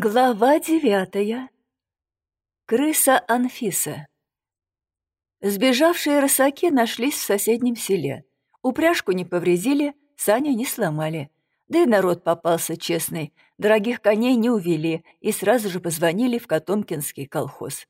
Глава девятая. Крыса Анфиса. Сбежавшие рысаки нашлись в соседнем селе. Упряжку не повредили, сани не сломали. Да и народ попался честный. Дорогих коней не увели и сразу же позвонили в Котомкинский колхоз.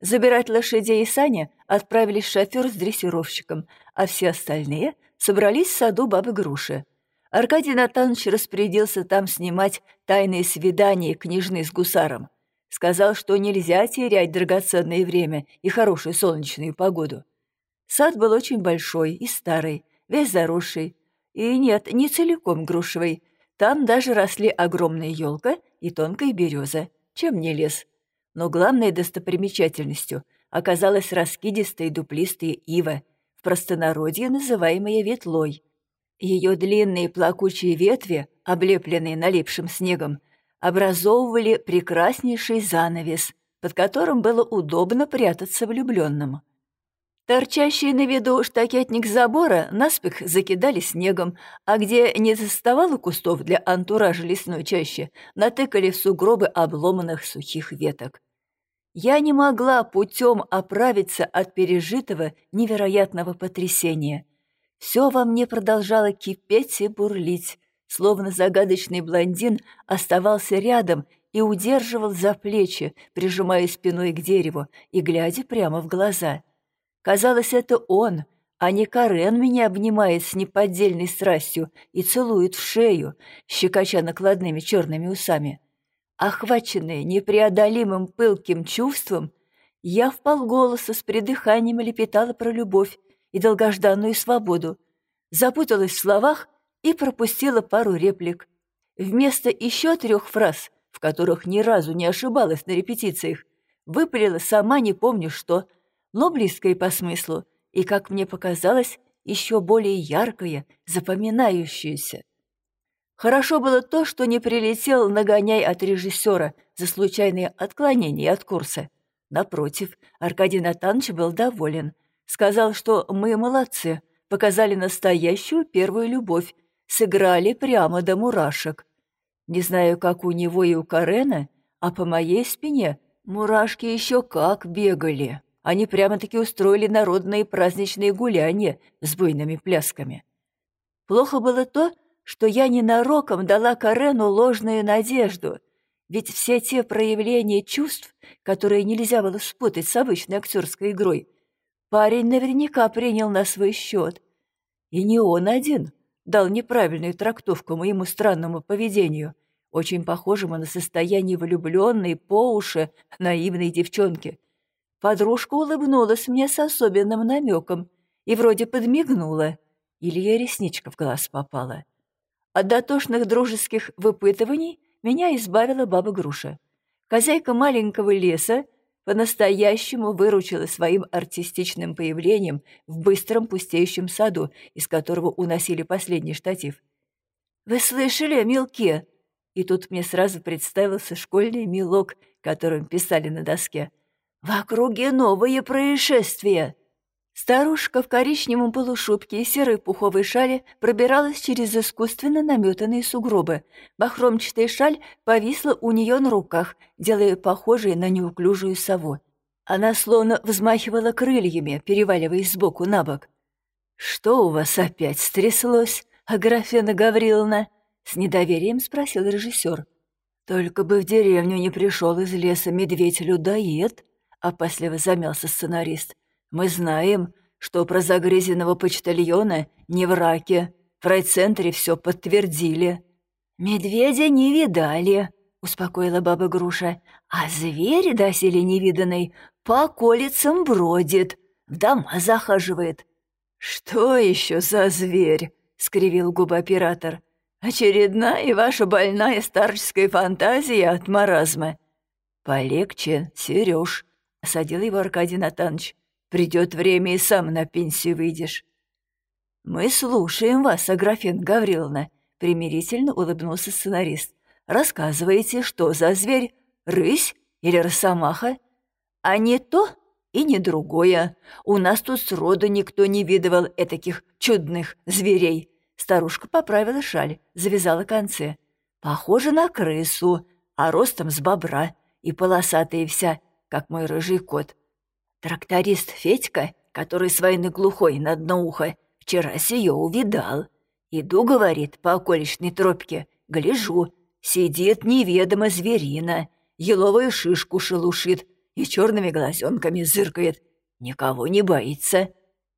Забирать лошадей и сани отправились шофер с дрессировщиком, а все остальные собрались в саду бабы Груши. Аркадий Натанович распорядился там снимать тайные свидания княжны с гусаром. Сказал, что нельзя терять драгоценное время и хорошую солнечную погоду. Сад был очень большой и старый, весь заросший. И нет, не целиком грушевый. Там даже росли огромная елка и тонкая береза, чем не лес. Но главной достопримечательностью оказалась раскидистая дуплистая ива, в простонародье называемая ветлой — ее длинные плакучие ветви, облепленные налипшим снегом, образовывали прекраснейший занавес, под которым было удобно прятаться влюбленным. Торчащий на виду штакетник забора наспех закидали снегом, а где не заставало кустов для антуража лесной чаще, натыкали в сугробы обломанных сухих веток. Я не могла путем оправиться от пережитого невероятного потрясения — все во мне продолжало кипеть и бурлить, словно загадочный блондин оставался рядом и удерживал за плечи, прижимая спиной к дереву и глядя прямо в глаза. Казалось, это он, а не Карен меня обнимает с неподдельной страстью и целует в шею, щекоча накладными черными усами. Охваченная непреодолимым пылким чувством, я вполголоса с придыханием лепетала про любовь, и долгожданную свободу, запуталась в словах и пропустила пару реплик. Вместо еще трех фраз, в которых ни разу не ошибалась на репетициях, выпалила сама не помню что, но близкое по смыслу и, как мне показалось, еще более яркое, запоминающееся. Хорошо было то, что не прилетел нагоняй от режиссера за случайные отклонения от курса. Напротив, Аркадий Натанович был доволен, Сказал, что мы молодцы, показали настоящую первую любовь, сыграли прямо до мурашек. Не знаю, как у него и у Карена, а по моей спине мурашки еще как бегали. Они прямо-таки устроили народные праздничные гуляния с буйными плясками. Плохо было то, что я ненароком дала Карену ложную надежду, ведь все те проявления чувств, которые нельзя было спутать с обычной актерской игрой, Парень наверняка принял на свой счет. И не он один дал неправильную трактовку моему странному поведению, очень похожему на состояние влюбленной по уши наивной девчонки. Подружка улыбнулась мне с особенным намеком и вроде подмигнула, или ей ресничка в глаз попала. От дотошных дружеских выпытываний меня избавила баба Груша. Хозяйка маленького леса по-настоящему выручила своим артистичным появлением в быстром пустеющем саду, из которого уносили последний штатив. «Вы слышали о мелке?» И тут мне сразу представился школьный мелок, которым писали на доске. «В округе новые происшествия!» Старушка в коричневом полушубке и серой пуховой шале пробиралась через искусственно наметанные сугробы. Бахромчатая шаль повисла у нее на руках, делая похожей на неуклюжую сову. Она словно взмахивала крыльями, переваливаясь сбоку на бок. «Что у вас опять стряслось, Аграфена Гавриловна?» — с недоверием спросил режиссер. «Только бы в деревню не пришел из леса медведь-людоед», — опасливо замялся сценарист. Мы знаем, что про загрызенного почтальона не в раке. В райцентре все подтвердили. «Медведя не видали», — успокоила баба Груша. «А зверь доселе невиданный по околицам бродит, в дома захаживает». «Что еще за зверь?» — скривил губы оператор. «Очередная ваша больная старческая фантазия от маразма». «Полегче, Сереж», — осадил его Аркадий Натанович. Придет время, и сам на пенсию выйдешь». «Мы слушаем вас, Аграфен Гавриловна», — примирительно улыбнулся сценарист. «Рассказывайте, что за зверь? Рысь или росомаха?» «А не то и не другое. У нас тут сроду никто не видывал этаких чудных зверей». Старушка поправила шаль, завязала концы. «Похоже на крысу, а ростом с бобра, и полосатая вся, как мой рыжий кот. Тракторист Федька, который с войны глухой на дно ухо, вчера ее увидал. Иду, говорит, по околичной тропке, гляжу, сидит неведомо зверина, еловую шишку шелушит и черными глазенками зыркает, никого не боится.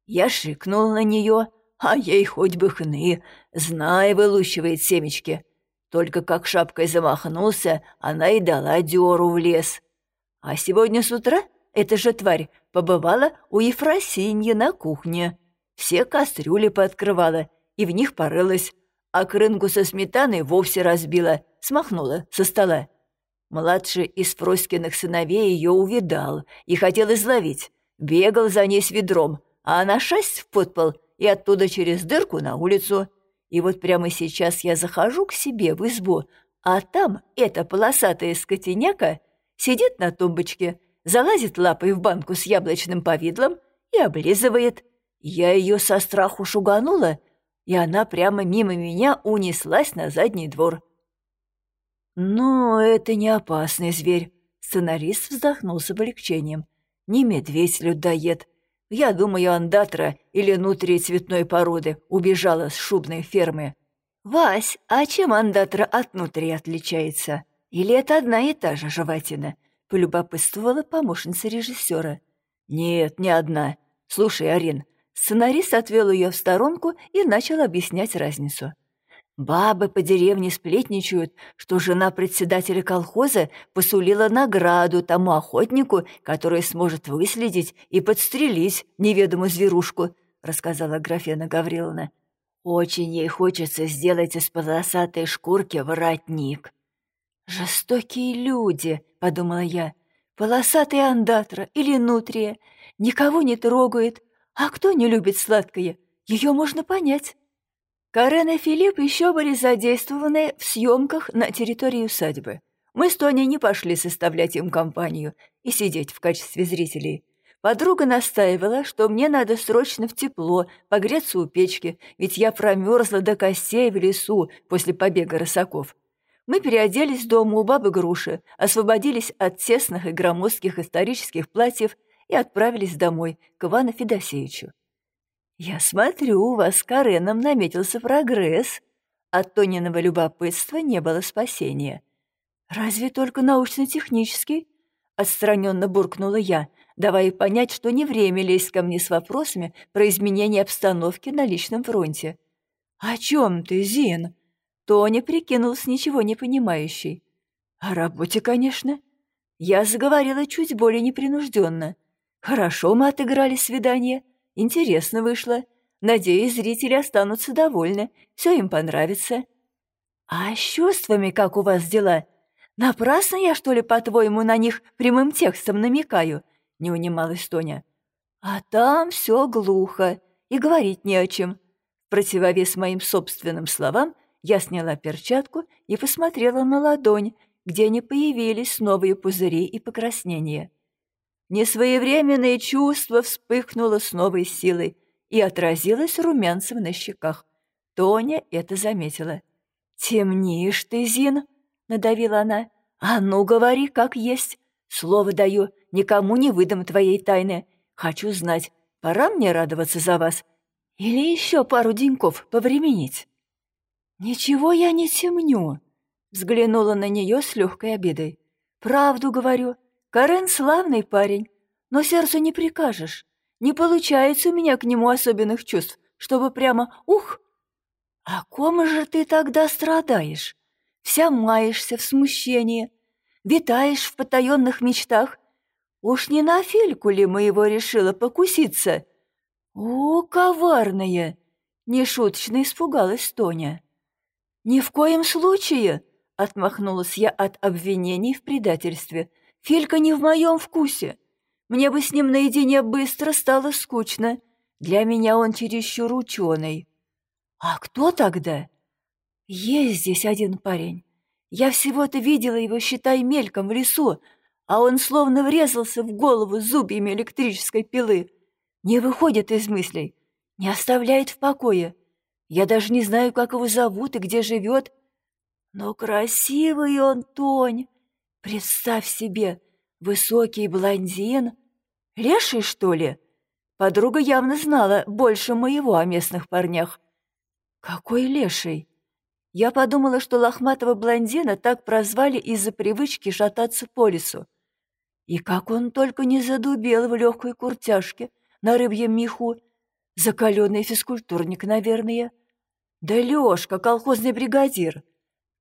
Я шикнул на нее, а ей хоть бы хны, знай, вылущивает семечки. Только как шапкой замахнулся, она и дала дёру в лес. А сегодня с утра эта же тварь побывала у Ефросиньи на кухне. Все кастрюли пооткрывала и в них порылась, а крынку со сметаной вовсе разбила, смахнула со стола. Младший из Фроськиных сыновей ее увидал и хотел изловить. Бегал за ней с ведром, а она шасть в подпол и оттуда через дырку на улицу. И вот прямо сейчас я захожу к себе в избу, а там эта полосатая скотиняка сидит на тумбочке, залазит лапой в банку с яблочным повидлом и облизывает. Я ее со страху шуганула, и она прямо мимо меня унеслась на задний двор. «Ну, это не опасный зверь», — сценарист вздохнул с облегчением. «Не медведь-людоед, я думаю, андатра или нутри цветной породы убежала с шубной фермы. «Вась, а чем андатра от нутри отличается? Или это одна и та же животина?» — полюбопытствовала помощница режиссера. «Нет, не одна. Слушай, Арин». Сценарист отвел ее в сторонку и начал объяснять разницу. Бабы по деревне сплетничают, что жена председателя колхоза посулила награду тому охотнику, который сможет выследить и подстрелить неведомую зверушку, рассказала Графена Гавриловна. Очень ей хочется сделать из полосатой шкурки воротник. «Жестокие люди», — подумала я, — «полосатый андатра или нутрия, никого не трогает, а кто не любит сладкое, ее можно понять». Карен и Филипп еще были задействованы в съемках на территории усадьбы. Мы с Тони не пошли составлять им компанию и сидеть в качестве зрителей. Подруга настаивала, что мне надо срочно в тепло, погреться у печки, ведь я промерзла до костей в лесу после побега рысаков. Мы переоделись дома у бабы Груши, освободились от тесных и громоздких исторических платьев и отправились домой, к Ивану Федосеевичу. «Я смотрю, у вас с Кареном наметился прогресс. От Тониного любопытства не было спасения. Разве только научно-технический?» Отстраненно буркнула я, давая понять, что не время лезть ко мне с вопросами про изменение обстановки на личном фронте. «О чем ты, Зин?» Тоня прикинулся ничего не понимающий. «О работе, конечно». Я заговорила чуть более непринужденно. «Хорошо мы отыграли свидание. Интересно вышло. Надеюсь, зрители останутся довольны. Все им понравится. А с чувствами как у вас дела? Напрасно я, что ли, по-твоему, на них прямым текстом намекаю? Не унималась Тоня. А там все глухо, и говорить не о чем. Противовес моим собственным словам я сняла перчатку и посмотрела на ладонь, где не появились новые пузыри и покраснения. Несвоевременное чувство вспыхнуло с новой силой и отразилось румянцем на щеках. Тоня это заметила. «Темнишь ты, Зин!» — надавила она. «А ну, говори, как есть. Слово даю, никому не выдам твоей тайны. Хочу знать, пора мне радоваться за вас или еще пару деньков повременить?» «Ничего я не темню», — взглянула на нее с легкой обидой. «Правду говорю, Карен славный парень, но сердцу не прикажешь. Не получается у меня к нему особенных чувств, чтобы прямо «ух». А ком же ты тогда страдаешь? Вся маешься в смущении, витаешь в потаенных мечтах. Уж не на Фильку ли моего решила покуситься? О, коварная! Нешуточно испугалась Тоня. «Ни в коем случае!» — отмахнулась я от обвинений в предательстве — Филька не в моем вкусе. Мне бы с ним наедине быстро стало скучно. Для меня он чересчур ученый. А кто тогда? Есть здесь один парень. Я всего-то видела его, считай, мельком в лесу, а он словно врезался в голову зубьями электрической пилы. Не выходит из мыслей, не оставляет в покое. Я даже не знаю, как его зовут и где живет. Но красивый он, Тонь, Представь себе, высокий блондин. Леший, что ли? Подруга явно знала больше моего о местных парнях. Какой леший? Я подумала, что лохматого блондина так прозвали из-за привычки шататься по лесу. И как он только не задубел в легкой куртяжке на рыбьем меху. Закаленный физкультурник, наверное. Да Лешка, колхозный бригадир.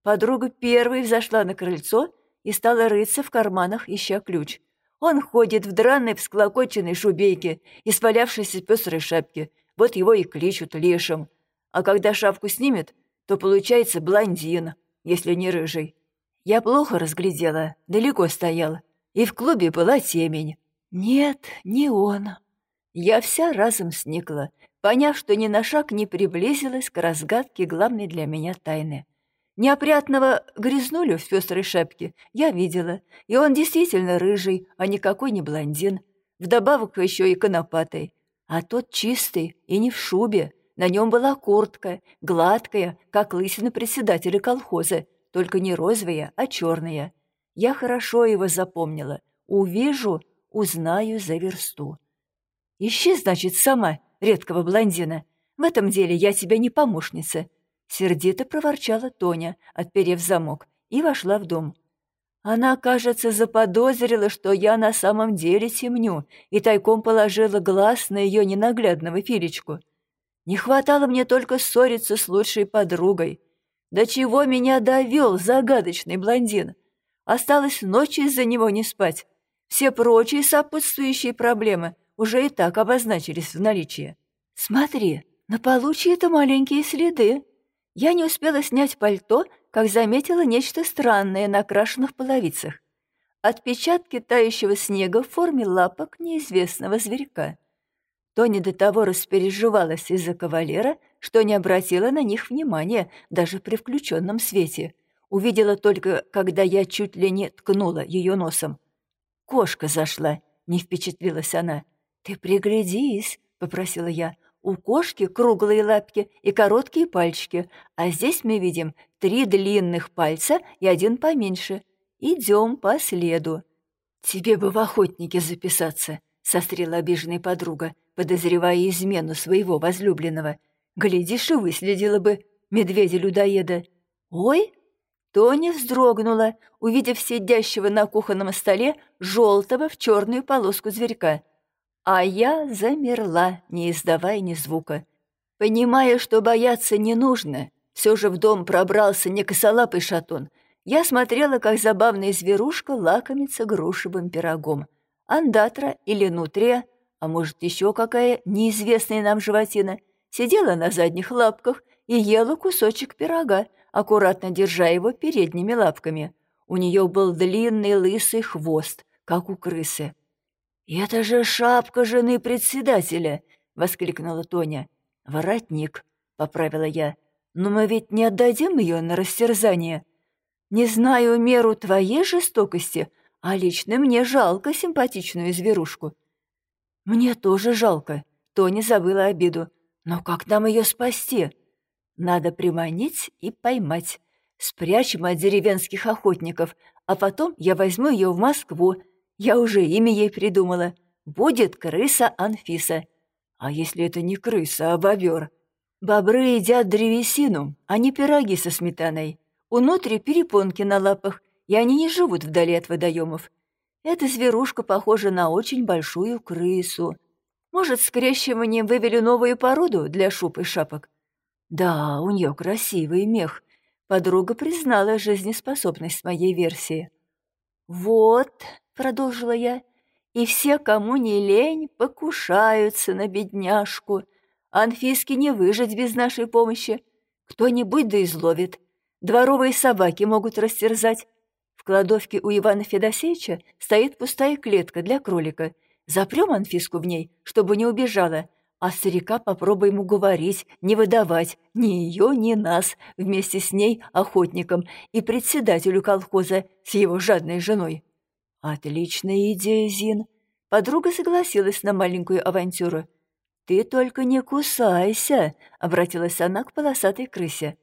Подруга первой взошла на крыльцо и стала рыться в карманах, ища ключ. Он ходит в драной всклокоченной шубейке и свалявшейся пестрой шапке. Вот его и кличут лешим. А когда шапку снимет, то получается блондин, если не рыжий. Я плохо разглядела, далеко стояла и в клубе была темень. Нет, не он. Я вся разом сникла, поняв, что ни на шаг не приблизилась к разгадке главной для меня тайны. Неопрятного грязнулю в пестрой шапке я видела, и он действительно рыжий, а никакой не блондин, вдобавок еще и конопатый. А тот чистый и не в шубе, на нем была куртка, гладкая, как лысина председателя колхоза, только не розовая, а черная. Я хорошо его запомнила. Увижу, узнаю за версту. Ищи, значит, сама, редкого блондина. В этом деле я тебе не помощница. Сердито проворчала Тоня, отперев замок, и вошла в дом. Она, кажется, заподозрила, что я на самом деле темню, и тайком положила глаз на ее ненаглядного Филечку. Не хватало мне только ссориться с лучшей подругой. До чего меня довел загадочный блондин? Осталось ночью из-за него не спать. Все прочие сопутствующие проблемы уже и так обозначились в наличии. Смотри, на полу чьи-то маленькие следы. Я не успела снять пальто, как заметила нечто странное на окрашенных половицах. Отпечатки тающего снега в форме лапок неизвестного зверька. Тони до того распереживалась из-за кавалера, что не обратила на них внимания даже при включенном свете — Увидела только, когда я чуть ли не ткнула ее носом. «Кошка зашла», — не впечатлилась она. «Ты приглядись», — попросила я. «У кошки круглые лапки и короткие пальчики, а здесь мы видим три длинных пальца и один поменьше. Идем по следу». «Тебе бы в охотнике записаться», — сострила обиженная подруга, подозревая измену своего возлюбленного. «Глядишь, и выследила бы медведя-людоеда». «Ой!» Тоня вздрогнула, увидев сидящего на кухонном столе желтого в черную полоску зверька. А я замерла, не издавая ни звука. Понимая, что бояться не нужно, все же в дом пробрался не косолапый шатун. Я смотрела, как забавная зверушка лакомится грушевым пирогом. Андатра или нутрия, а может еще какая неизвестная нам животина, сидела на задних лапках и ела кусочек пирога, аккуратно держа его передними лапками. У нее был длинный лысый хвост, как у крысы. «Это же шапка жены председателя!» — воскликнула Тоня. «Воротник», — поправила я. «Но мы ведь не отдадим ее на растерзание. Не знаю меру твоей жестокости, а лично мне жалко симпатичную зверушку». «Мне тоже жалко», — Тоня забыла обиду. «Но как нам ее спасти?» Надо приманить и поймать. Спрячем от деревенских охотников, а потом я возьму ее в Москву. Я уже имя ей придумала. Будет крыса Анфиса. А если это не крыса, а бобер? Бобры едят древесину, а не пироги со сметаной. У нутри перепонки на лапах, и они не живут вдали от водоемов. Эта зверушка похожа на очень большую крысу. Может, скрещиванием вывели новую породу для шуб и шапок? Да, у нее красивый мех. Подруга признала жизнеспособность моей версии. «Вот», — продолжила я, — «и все, кому не лень, покушаются на бедняжку. Анфиске не выжить без нашей помощи. Кто-нибудь да изловит. Дворовые собаки могут растерзать. В кладовке у Ивана Федосеевича стоит пустая клетка для кролика. Запрем Анфиску в ней, чтобы не убежала, а старика попробуем уговорить, не выдавать ни ее, ни нас, вместе с ней, охотником, и председателю колхоза с его жадной женой. Отличная идея, Зин. Подруга согласилась на маленькую авантюру. «Ты только не кусайся», — обратилась она к полосатой крысе.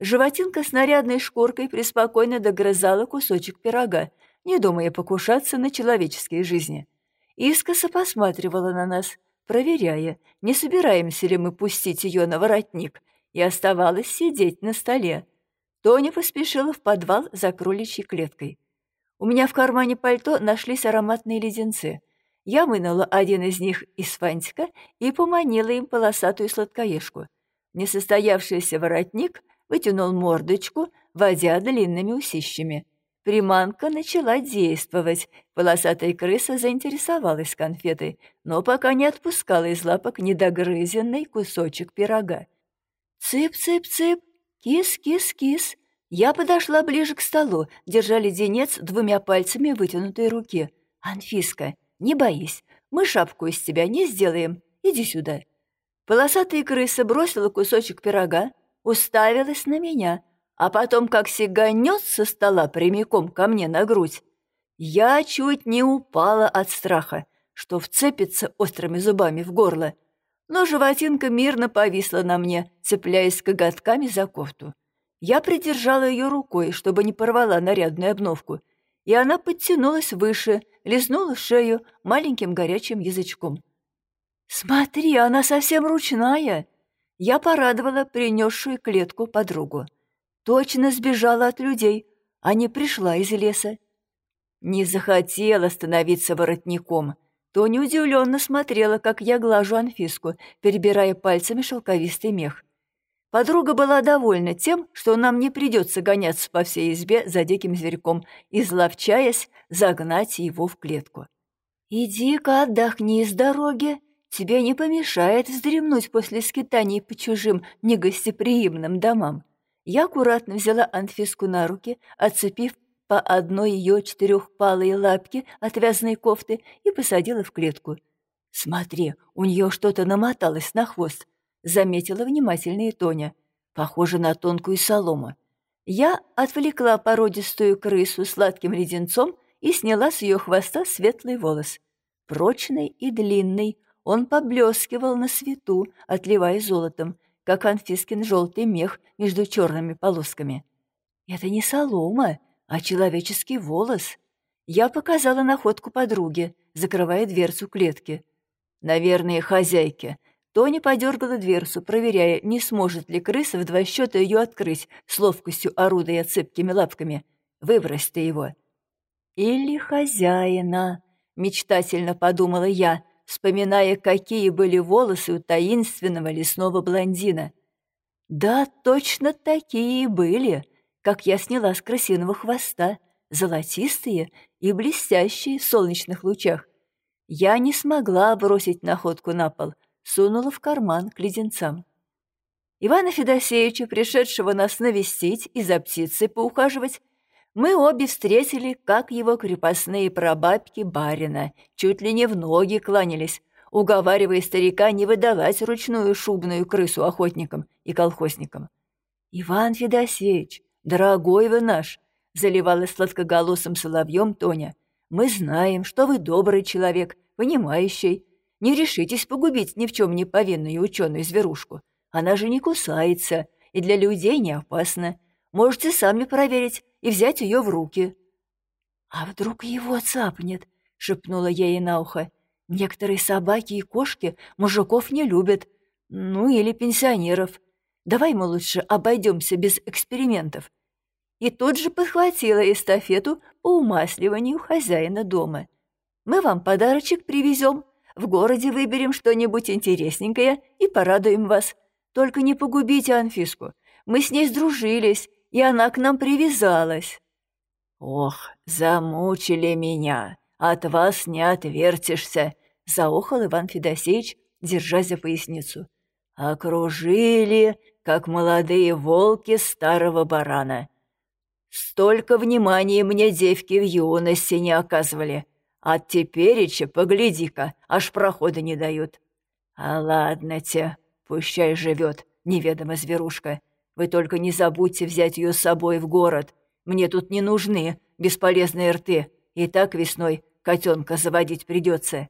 Животинка с нарядной шкуркой преспокойно догрызала кусочек пирога, не думая покушаться на человеческие жизни. Искоса посматривала на нас, проверяя, не собираемся ли мы пустить ее на воротник, и оставалась сидеть на столе. Тоня поспешила в подвал за кроличьей клеткой. У меня в кармане пальто нашлись ароматные леденцы. Я вынула один из них из фантика и поманила им полосатую сладкоежку. Несостоявшийся воротник вытянул мордочку, водя длинными усищами. Приманка начала действовать. Полосатая крыса заинтересовалась конфетой, но пока не отпускала из лапок недогрызенный кусочек пирога. «Цып-цып-цып! Кис-кис-кис!» Я подошла ближе к столу, держа леденец двумя пальцами вытянутой руки. «Анфиска, не боись, мы шапку из тебя не сделаем. Иди сюда». Полосатая крыса бросила кусочек пирога, уставилась на меня, а потом как сиганет со стола прямиком ко мне на грудь. Я чуть не упала от страха, что вцепится острыми зубами в горло, но животинка мирно повисла на мне, цепляясь коготками за кофту. Я придержала ее рукой, чтобы не порвала нарядную обновку, и она подтянулась выше, лизнула шею маленьким горячим язычком. «Смотри, она совсем ручная!» Я порадовала принесшую клетку подругу. Точно сбежала от людей, а не пришла из леса. Не захотела становиться воротником. Тоня удивленно смотрела, как я глажу Анфиску, перебирая пальцами шелковистый мех. Подруга была довольна тем, что нам не придется гоняться по всей избе за диким зверьком, изловчаясь загнать его в клетку. «Иди-ка отдохни с дороги. Тебе не помешает вздремнуть после скитаний по чужим негостеприимным домам». Я аккуратно взяла Анфиску на руки, отцепив по одной ее четырехпалой лапке от вязаной кофты и посадила в клетку. «Смотри, у нее что-то намоталось на хвост», — заметила внимательная Тоня. «Похоже на тонкую солому». Я отвлекла породистую крысу сладким леденцом и сняла с ее хвоста светлый волос. Прочный и длинный, он поблескивал на свету, отливая золотом, как Анфискин желтый мех между черными полосками. «Это не солома, а человеческий волос». Я показала находку подруге, закрывая дверцу клетки. «Наверное, хозяйке». Тоня подергала дверцу, проверяя, не сможет ли крыса в два счета ее открыть, с ловкостью орудуя цепкими лапками. «Выбрось ты его». «Или хозяина», — мечтательно подумала я, вспоминая, какие были волосы у таинственного лесного блондина. Да, точно такие были, как я сняла с крысиного хвоста, золотистые и блестящие в солнечных лучах. Я не смогла бросить находку на пол, сунула в карман к леденцам. Ивана Федосеевича, пришедшего нас навестить и за птицей поухаживать, мы обе встретили, как его крепостные прабабки барина, чуть ли не в ноги кланялись, уговаривая старика не выдавать ручную шубную крысу охотникам и колхозникам. «Иван Федосеевич, дорогой вы наш!» — заливалась сладкоголосым соловьем Тоня. «Мы знаем, что вы добрый человек, понимающий. Не решитесь погубить ни в чем не повинную ученую зверушку. Она же не кусается и для людей не опасна. Можете сами проверить, и взять ее в руки. «А вдруг его цапнет?» — шепнула я ей на ухо. «Некоторые собаки и кошки мужиков не любят. Ну, или пенсионеров. Давай мы лучше обойдемся без экспериментов». И тут же подхватила эстафету по умасливанию хозяина дома. «Мы вам подарочек привезем. В городе выберем что-нибудь интересненькое и порадуем вас. Только не погубите Анфиску. Мы с ней сдружились, и она к нам привязалась. «Ох, замучили меня, от вас не отвертишься», — заохал Иван Федосеевич, держась за поясницу. «Окружили, как молодые волки старого барана. Столько внимания мне девки в юности не оказывали, а тепереча, погляди-ка, аж прохода не дают. А ладно те, пущай живет, неведомо зверушка, вы только не забудьте взять ее с собой в город. Мне тут не нужны бесполезные рты. И так весной котенка заводить придется.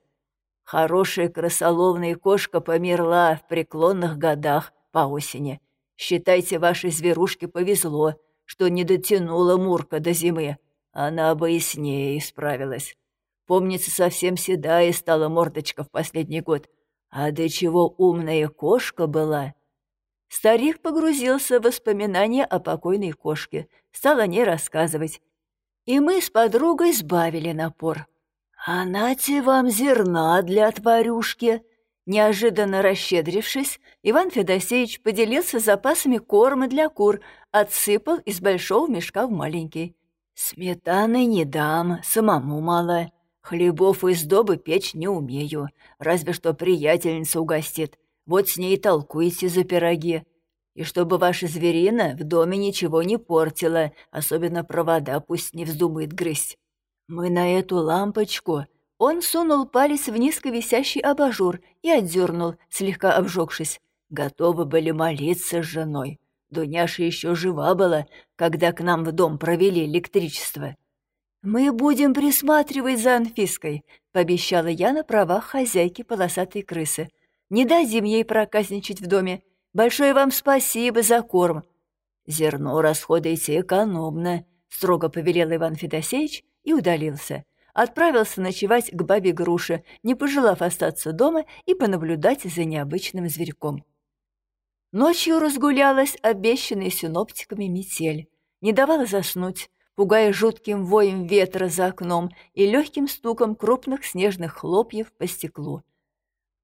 Хорошая крысоловная кошка померла в преклонных годах по осени. Считайте, вашей зверушке повезло, что не дотянула Мурка до зимы. Она бы и с ней справилась. Помнится, совсем седая стала мордочка в последний год. А до чего умная кошка была. Старик погрузился в воспоминания о покойной кошке, стал о ней рассказывать. И мы с подругой сбавили напор. «А нате вам зерна для тварюшки!» Неожиданно расщедрившись, Иван Федосеевич поделился запасами корма для кур, отсыпал из большого мешка в маленький. «Сметаны не дам, самому мало. Хлебов из добы печь не умею, разве что приятельница угостит. Вот с ней толкуйте за пироги. И чтобы ваша зверина в доме ничего не портила, особенно провода пусть не вздумает грызть. Мы на эту лампочку он сунул палец в низко висящий абажур и отдернул, слегка обжегшись. Готовы были молиться с женой. Дуняша еще жива была, когда к нам в дом провели электричество. «Мы будем присматривать за Анфиской», — пообещала я на правах хозяйки полосатой крысы. «Не дадим ей проказничать в доме. Большое вам спасибо за корм». «Зерно расходуйте экономно», — строго повелел Иван Федосеевич и удалился отправился ночевать к бабе Груше, не пожелав остаться дома и понаблюдать за необычным зверьком. Ночью разгулялась обещанная синоптиками метель, не давала заснуть, пугая жутким воем ветра за окном и легким стуком крупных снежных хлопьев по стеклу.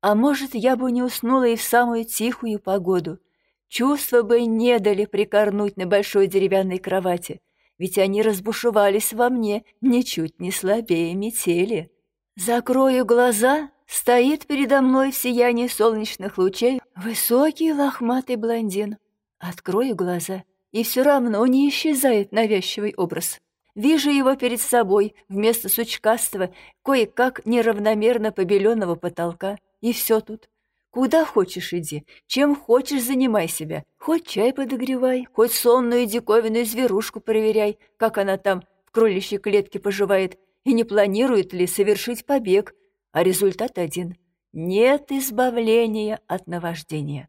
А может, я бы не уснула и в самую тихую погоду. Чувства бы не дали прикорнуть на большой деревянной кровати — ведь они разбушевались во мне ничуть не слабее метели. Закрою глаза, стоит передо мной в сиянии солнечных лучей высокий лохматый блондин. Открою глаза, и все равно не исчезает навязчивый образ. Вижу его перед собой вместо сучкастого, кое-как неравномерно побеленного потолка, и все тут. Куда хочешь иди, чем хочешь занимай себя. Хоть чай подогревай, хоть сонную диковинную зверушку проверяй, как она там в кроличьей клетке поживает, и не планирует ли совершить побег. А результат один — нет избавления от наваждения.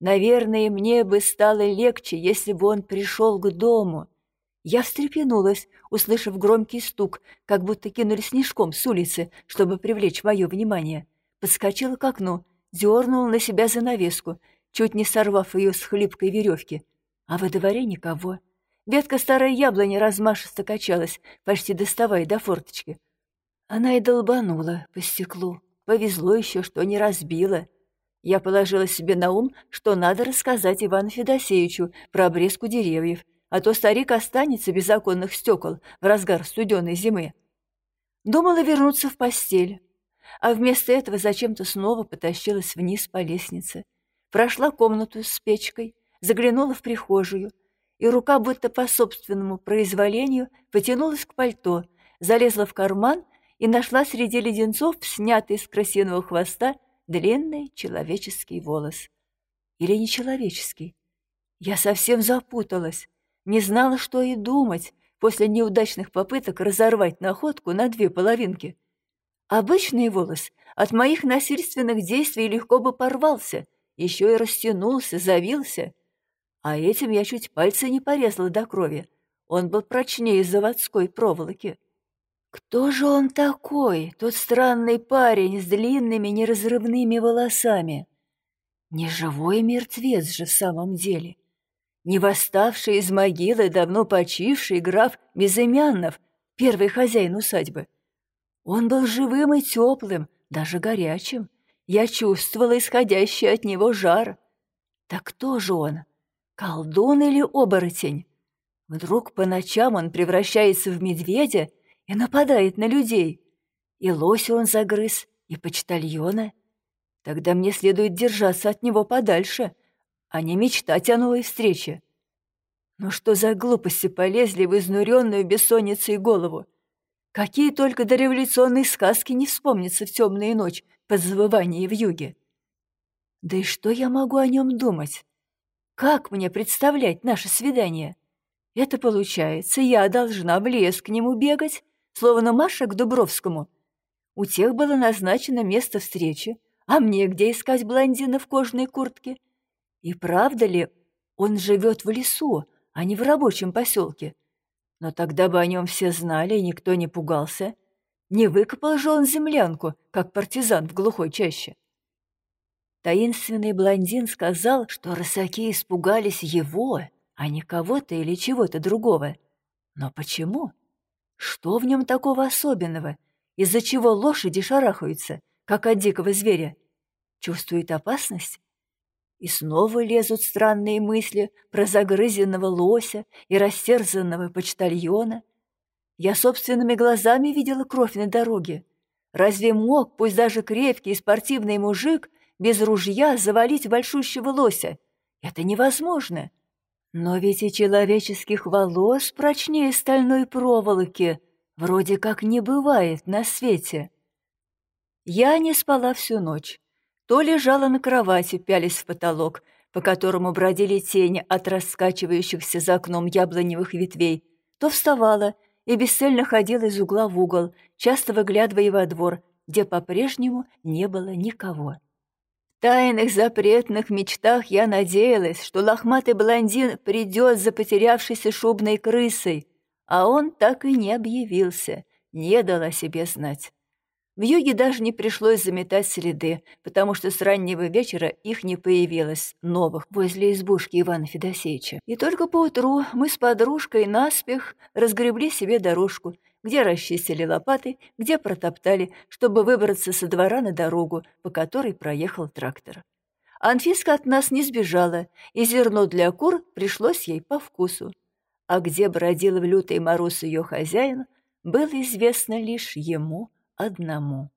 Наверное, мне бы стало легче, если бы он пришел к дому. Я встрепенулась, услышав громкий стук, как будто кинули снежком с улицы, чтобы привлечь мое внимание. Подскочила к окну — дернул на себя занавеску, чуть не сорвав ее с хлипкой веревки. А во дворе никого. Ветка старой яблони размашисто качалась, почти доставая до форточки. Она и долбанула по стеклу. Повезло еще, что не разбила. Я положила себе на ум, что надо рассказать Ивану Федосеевичу про обрезку деревьев, а то старик останется без законных стекол в разгар студеной зимы. Думала вернуться в постель, а вместо этого зачем-то снова потащилась вниз по лестнице. Прошла комнату с печкой, заглянула в прихожую, и рука будто по собственному произволению потянулась к пальто, залезла в карман и нашла среди леденцов, снятый с красивого хвоста, длинный человеческий волос. Или не человеческий? Я совсем запуталась, не знала, что и думать после неудачных попыток разорвать находку на две половинки — Обычный волос от моих насильственных действий легко бы порвался, еще и растянулся, завился. А этим я чуть пальцы не порезала до крови. Он был прочнее заводской проволоки. Кто же он такой, тот странный парень с длинными неразрывными волосами? Не живой мертвец же в самом деле. Не восставший из могилы давно почивший граф Безымянов, первый хозяин усадьбы — он был живым и теплым, даже горячим. Я чувствовала исходящий от него жар. Так кто же он? Колдун или оборотень? Вдруг по ночам он превращается в медведя и нападает на людей. И лося он загрыз, и почтальона. Тогда мне следует держаться от него подальше, а не мечтать о новой встрече. Но что за глупости полезли в изнуренную бессонницей голову? Какие только дореволюционные сказки не вспомнятся в темную ночь под завывание в юге. Да и что я могу о нем думать? Как мне представлять наше свидание? Это получается, я должна в лес к нему бегать, словно Маша к Дубровскому. У тех было назначено место встречи, а мне где искать блондина в кожаной куртке? И правда ли, он живет в лесу, а не в рабочем поселке? Но тогда бы о нем все знали, и никто не пугался. Не выкопал же он землянку, как партизан в глухой чаще. Таинственный блондин сказал, что рысаки испугались его, а не кого-то или чего-то другого. Но почему? Что в нем такого особенного, из-за чего лошади шарахаются, как от дикого зверя? Чувствует опасность? И снова лезут странные мысли про загрызенного лося и растерзанного почтальона. Я собственными глазами видела кровь на дороге. Разве мог, пусть даже крепкий и спортивный мужик, без ружья завалить большущего лося? Это невозможно. Но ведь и человеческих волос прочнее стальной проволоки вроде как не бывает на свете. Я не спала всю ночь то лежала на кровати, пялись в потолок, по которому бродили тени от раскачивающихся за окном яблоневых ветвей, то вставала и бесцельно ходила из угла в угол, часто выглядывая во двор, где по-прежнему не было никого. Тайных запретных мечтах я надеялась, что лохматый блондин придет за потерявшейся шубной крысой, а он так и не объявился, не дал о себе знать. В юге даже не пришлось заметать следы, потому что с раннего вечера их не появилось, новых, возле избушки Ивана Федосеевича. И только поутру мы с подружкой наспех разгребли себе дорожку, где расчистили лопаты, где протоптали, чтобы выбраться со двора на дорогу, по которой проехал трактор. Анфиска от нас не сбежала, и зерно для кур пришлось ей по вкусу. А где бродил в лютый мороз ее хозяин, было известно лишь ему – одному.